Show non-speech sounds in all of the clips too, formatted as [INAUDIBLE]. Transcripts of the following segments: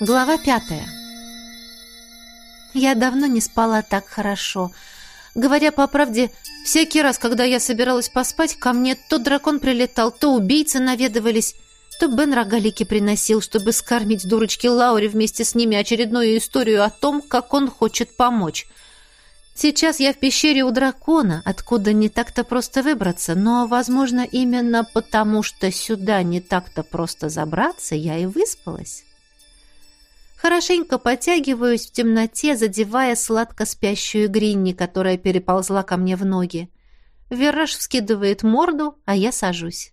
Глава пятая. Я давно не спала так хорошо. Говоря по правде, всякий раз, когда я собиралась поспать, ко мне то дракон прилетал, то убийцы наведывались, то Бен рогалики приносил, чтобы скормить дурочке Лауре вместе с ними очередную историю о том, как он хочет помочь. Сейчас я в пещере у дракона, откуда не так-то просто выбраться, но, возможно, именно потому, что сюда не так-то просто забраться, я и выспалась. Хорошенько подтягиваюсь в темноте, задевая сладко спящую Гринни, которая переползла ко мне в ноги. Вираж вскидывает морду, а я сажусь,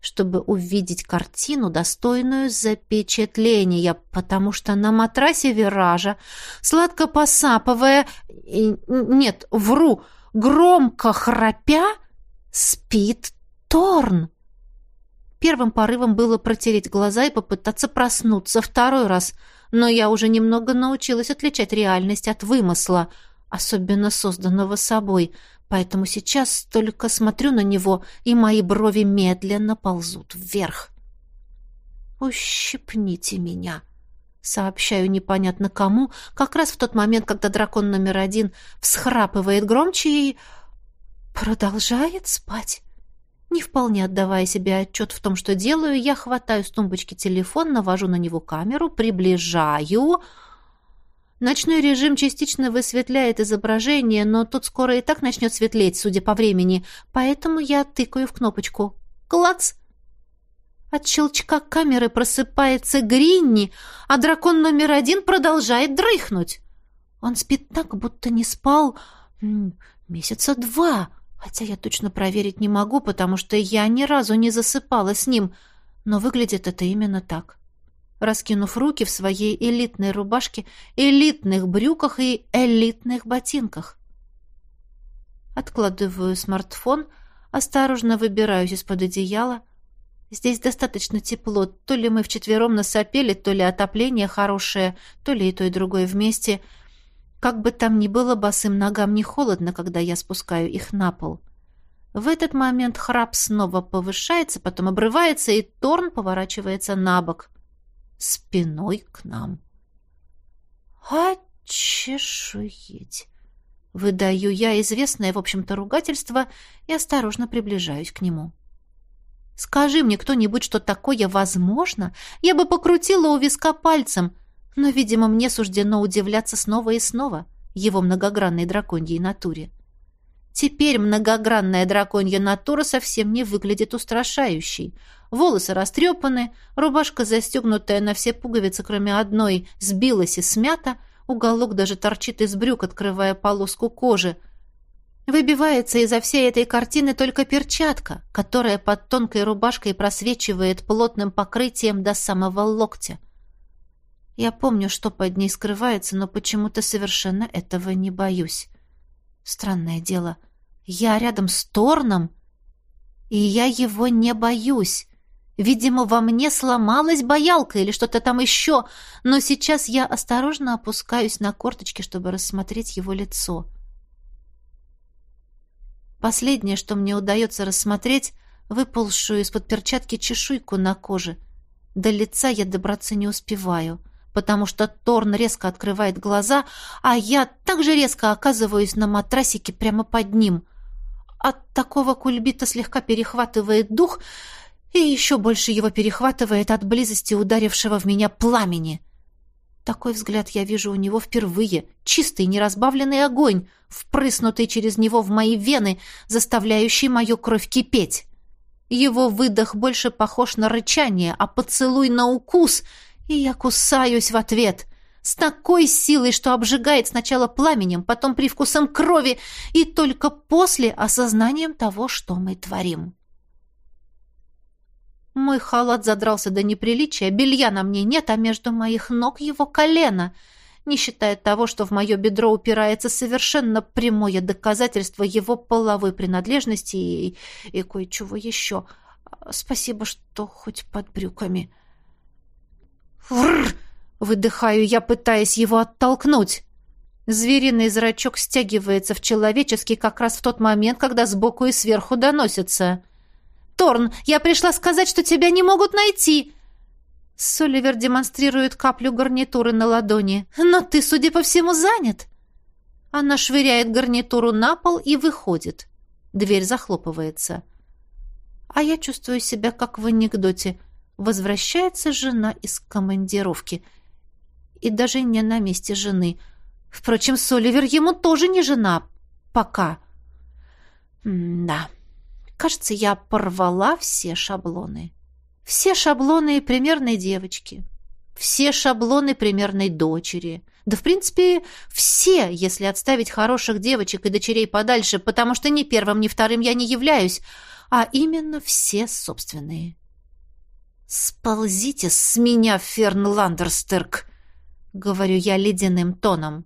чтобы увидеть картину, достойную запечатления, потому что на матрасе Виража, сладко посапывая, и, нет, вру, громко храпя, спит Торн. Первым порывом было протереть глаза и попытаться проснуться второй раз — но я уже немного научилась отличать реальность от вымысла, особенно созданного собой, поэтому сейчас только смотрю на него, и мои брови медленно ползут вверх. «Ущипните меня!» Сообщаю непонятно кому, как раз в тот момент, когда дракон номер один всхрапывает громче и... продолжает спать. Не вполне отдавая себе отчет в том, что делаю, я хватаю с тумбочки телефон, навожу на него камеру, приближаю. Ночной режим частично высветляет изображение, но тут скоро и так начнет светлеть, судя по времени, поэтому я тыкаю в кнопочку. Клац! От щелчка камеры просыпается Гринни, а дракон номер один продолжает дрыхнуть. Он спит так, будто не спал месяца два — Хотя я точно проверить не могу, потому что я ни разу не засыпала с ним, но выглядит это именно так. Раскинув руки в своей элитной рубашке, элитных брюках и элитных ботинках. Откладываю смартфон, осторожно выбираюсь из-под одеяла. Здесь достаточно тепло, то ли мы вчетвером насопели, то ли отопление хорошее, то ли и то, и другое вместе — как бы там ни было, босым ногам не холодно, когда я спускаю их на пол. В этот момент храп снова повышается, потом обрывается, и Торн поворачивается на бок, спиной к нам. «А чешуеть!» Выдаю я известное, в общем-то, ругательство и осторожно приближаюсь к нему. «Скажи мне кто-нибудь, что такое возможно, я бы покрутила у виска пальцем, но, видимо, мне суждено удивляться снова и снова его многогранной драконьей натуре. Теперь многогранная драконья натура совсем не выглядит устрашающей. Волосы растрепаны, рубашка, застегнутая на все пуговицы, кроме одной, сбилась и смята, уголок даже торчит из брюк, открывая полоску кожи. Выбивается изо всей этой картины только перчатка, которая под тонкой рубашкой просвечивает плотным покрытием до самого локтя. Я помню, что под ней скрывается, но почему-то совершенно этого не боюсь. Странное дело. Я рядом с Торном, и я его не боюсь. Видимо, во мне сломалась боялка или что-то там еще, но сейчас я осторожно опускаюсь на корточки, чтобы рассмотреть его лицо. Последнее, что мне удается рассмотреть, выползшую из-под перчатки чешуйку на коже. До лица я добраться не успеваю — потому что Торн резко открывает глаза, а я также резко оказываюсь на матрасике прямо под ним. От такого кульбита слегка перехватывает дух, и еще больше его перехватывает от близости ударившего в меня пламени. Такой взгляд я вижу у него впервые. Чистый, неразбавленный огонь, впрыснутый через него в мои вены, заставляющий мою кровь кипеть. Его выдох больше похож на рычание, а поцелуй на укус — и я кусаюсь в ответ. С такой силой, что обжигает сначала пламенем, потом привкусом крови и только после осознанием того, что мы творим. Мой халат задрался до неприличия, белья на мне нет, а между моих ног его колено, не считая того, что в мое бедро упирается совершенно прямое доказательство его половой принадлежности и, и кое-чего еще. Спасибо, что хоть под брюками. «Вррр!» — выдыхаю я, пытаясь его оттолкнуть. Звериный зрачок стягивается в человеческий как раз в тот момент, когда сбоку и сверху доносится. «Торн, я пришла сказать, что тебя не могут найти!» Соливер демонстрирует каплю гарнитуры на ладони. «Но ты, судя по всему, занят!» Она швыряет гарнитуру на пол и выходит. Дверь захлопывается. А я чувствую себя, как в анекдоте. Возвращается жена из командировки. И даже не на месте жены. Впрочем, Соливер ему тоже не жена. Пока. М да. Кажется, я порвала все шаблоны. Все шаблоны примерной девочки. Все шаблоны примерной дочери. Да, в принципе, все, если отставить хороших девочек и дочерей подальше, потому что ни первым, ни вторым я не являюсь, а именно все собственные. «Сползите с меня, Ферн Ландерстерк!» — говорю я ледяным тоном.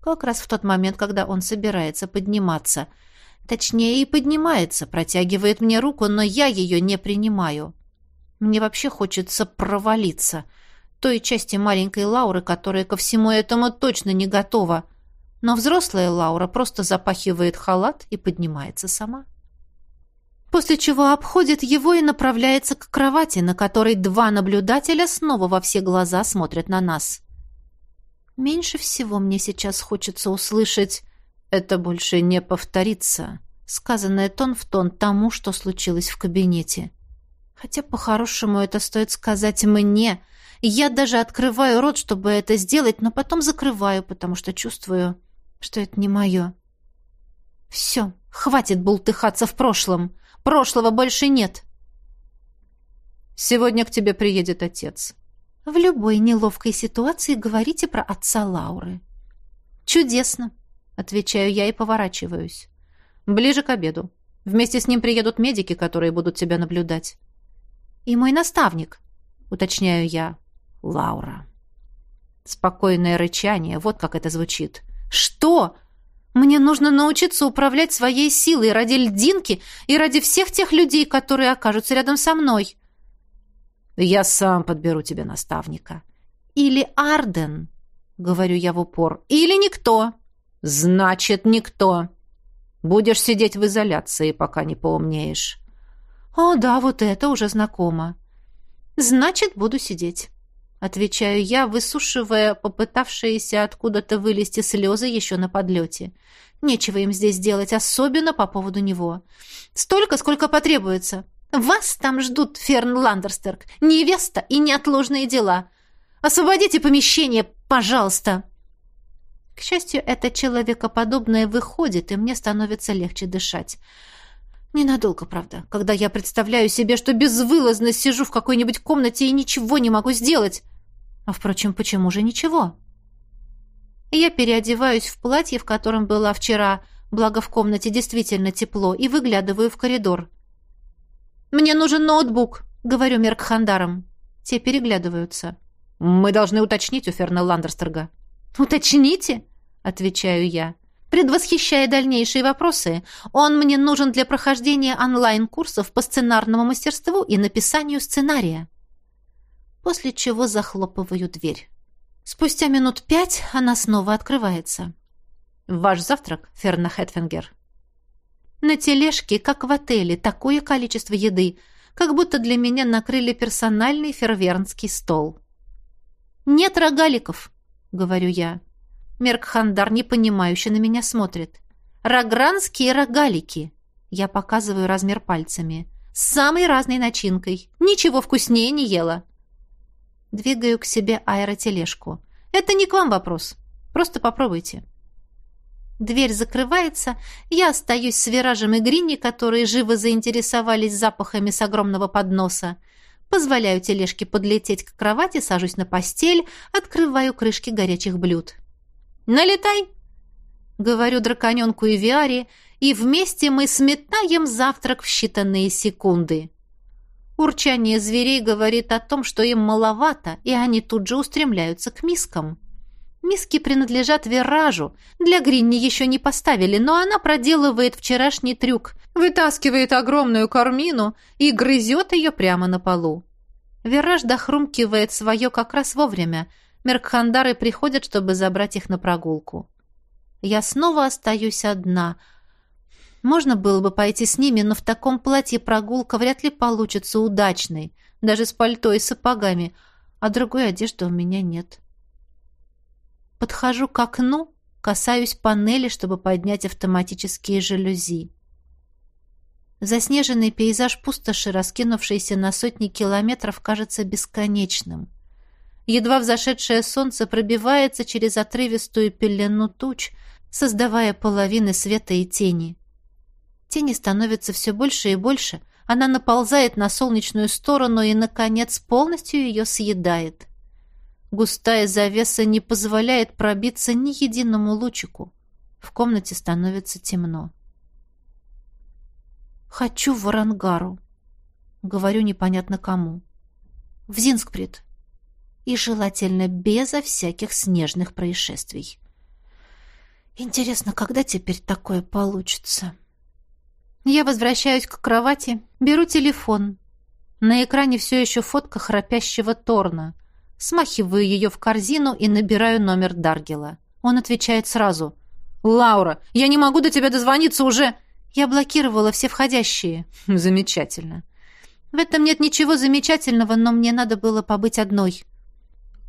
Как раз в тот момент, когда он собирается подниматься. Точнее, и поднимается, протягивает мне руку, но я ее не принимаю. Мне вообще хочется провалиться. Той части маленькой Лауры, которая ко всему этому точно не готова. Но взрослая Лаура просто запахивает халат и поднимается сама. После чего обходит его и направляется к кровати, на которой два наблюдателя снова во все глаза смотрят на нас. Меньше всего мне сейчас хочется услышать «это больше не повторится», сказанное тон в тон тому, что случилось в кабинете. Хотя, по-хорошему, это стоит сказать мне. Я даже открываю рот, чтобы это сделать, но потом закрываю, потому что чувствую, что это не мое. Все, хватит бултыхаться в прошлом. Прошлого больше нет. Сегодня к тебе приедет отец. В любой неловкой ситуации говорите про отца Лауры. Чудесно, отвечаю я и поворачиваюсь. Ближе к обеду. Вместе с ним приедут медики, которые будут тебя наблюдать. И мой наставник, уточняю я. Лаура. Спокойное рычание, вот как это звучит. Что? Мне нужно научиться управлять своей силой ради льдинки и ради всех тех людей, которые окажутся рядом со мной. Я сам подберу тебе наставника. Или Арден, говорю я в упор, или никто. Значит, никто. Будешь сидеть в изоляции, пока не поумнеешь. «О, да, вот это уже знакомо». «Значит, буду сидеть», — отвечаю я, высушивая попытавшиеся откуда-то вылезти слезы еще на подлете. «Нечего им здесь делать, особенно по поводу него. Столько, сколько потребуется. Вас там ждут, Ферн Ландерстерк, невеста и неотложные дела. Освободите помещение, пожалуйста». К счастью, это человекоподобное выходит, и мне становится легче дышать. Ненадолго, правда, когда я представляю себе, что безвылазно сижу в какой-нибудь комнате и ничего не могу сделать. А, впрочем, почему же ничего? Я переодеваюсь в платье, в котором была вчера, благо в комнате действительно тепло, и выглядываю в коридор. «Мне нужен ноутбук», — говорю Меркхандарам. Те переглядываются. «Мы должны уточнить у Ферна Ландерстерга». «Уточните?» — отвечаю я. Предвосхищая дальнейшие вопросы, он мне нужен для прохождения онлайн-курсов по сценарному мастерству и написанию сценария. После чего захлопываю дверь. Спустя минут пять она снова открывается. «Ваш завтрак, Ферна Хэтфингер?» На тележке, как в отеле, такое количество еды, как будто для меня накрыли персональный фервернский стол. «Нет рогаликов», — говорю я. Меркхандар непонимающе на меня смотрит. «Рогранские рогалики!» Я показываю размер пальцами. «С самой разной начинкой. Ничего вкуснее не ела». Двигаю к себе аэротележку. «Это не к вам вопрос. Просто попробуйте». Дверь закрывается, я остаюсь с Виражем и Гринни, которые живо заинтересовались запахами с огромного подноса. Позволяю тележке подлететь к кровати, сажусь на постель, открываю крышки горячих блюд. Налетай!» Говорю драконенку и Виаре, и вместе мы сметаем завтрак в считанные секунды. Урчание зверей говорит о том, что им маловато, и они тут же устремляются к мискам. Миски принадлежат Виражу. Для Гринни еще не поставили, но она проделывает вчерашний трюк. Вытаскивает огромную кормину и грызет ее прямо на полу. Вираж дохрумкивает свое как раз вовремя – Меркхандары приходят, чтобы забрать их на прогулку. Я снова остаюсь одна. Можно было бы пойти с ними, но в таком платье прогулка вряд ли получится удачной, даже с пальто и сапогами. а другой одежды у меня нет. Подхожу к окну, касаюсь панели, чтобы поднять автоматические жалюзи. Заснеженный пейзаж пустоши, раскинувшийся на сотни километров, кажется бесконечным. Едва взошедшее солнце пробивается через отрывистую пелену туч, создавая половины света и тени. Тени становятся все больше и больше, она наползает на солнечную сторону и, наконец, полностью ее съедает. Густая завеса не позволяет пробиться ни единому лучику. В комнате становится темно. «Хочу в Орангару», — говорю непонятно кому. «В Зинскприт» и желательно безо всяких снежных происшествий. Интересно, когда теперь такое получится? Я возвращаюсь к кровати, беру телефон. На экране все еще фотка храпящего Торна. Смахиваю ее в корзину и набираю номер Даргела. Он отвечает сразу. «Лаура, я не могу до тебя дозвониться уже...» Я блокировала все входящие. [LAUGHS] Замечательно. В этом нет ничего замечательного, но мне надо было побыть одной.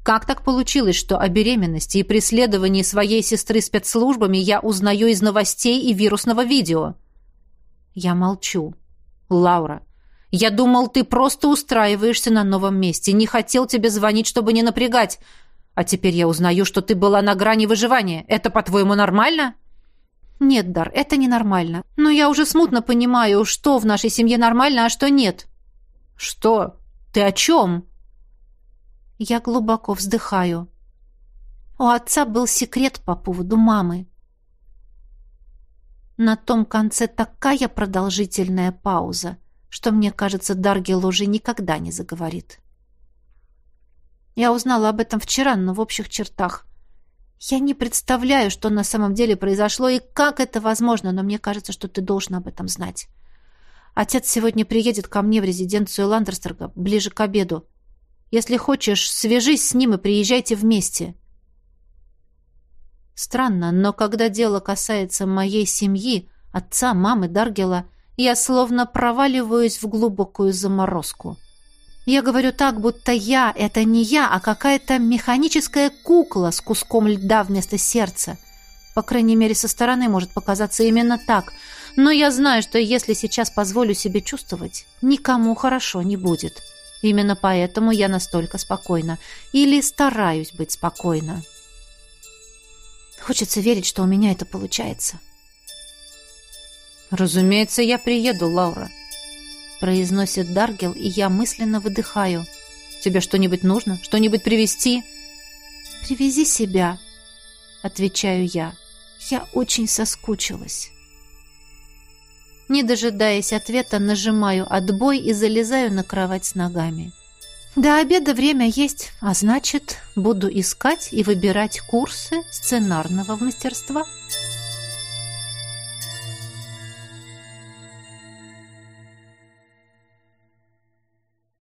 Как так получилось, что о беременности и преследовании своей сестры спецслужбами я узнаю из новостей и вирусного видео? Я молчу. Лаура, я думал, ты просто устраиваешься на новом месте. Не хотел тебе звонить, чтобы не напрягать. А теперь я узнаю, что ты была на грани выживания. Это, по-твоему, нормально? Нет, Дар, это ненормально. Но я уже смутно понимаю, что в нашей семье нормально, а что нет. Что? Ты о чем? Я глубоко вздыхаю. У отца был секрет по поводу мамы. На том конце такая продолжительная пауза, что, мне кажется, Даргел уже никогда не заговорит. Я узнала об этом вчера, но в общих чертах. Я не представляю, что на самом деле произошло и как это возможно, но мне кажется, что ты должен об этом знать. Отец сегодня приедет ко мне в резиденцию Ландерстерга ближе к обеду. Если хочешь, свяжись с ним и приезжайте вместе. Странно, но когда дело касается моей семьи, отца, мамы Даргела, я словно проваливаюсь в глубокую заморозку. Я говорю так, будто я — это не я, а какая-то механическая кукла с куском льда вместо сердца. По крайней мере, со стороны может показаться именно так. Но я знаю, что если сейчас позволю себе чувствовать, никому хорошо не будет. — Именно поэтому я настолько спокойна. Или стараюсь быть спокойна. Хочется верить, что у меня это получается. «Разумеется, я приеду, Лаура», — произносит Даргел, и я мысленно выдыхаю. «Тебе что-нибудь нужно? Что-нибудь привезти?» «Привези себя», — отвечаю я. «Я очень соскучилась». Не дожидаясь ответа, нажимаю «отбой» и залезаю на кровать с ногами. До обеда время есть, а значит, буду искать и выбирать курсы сценарного мастерства.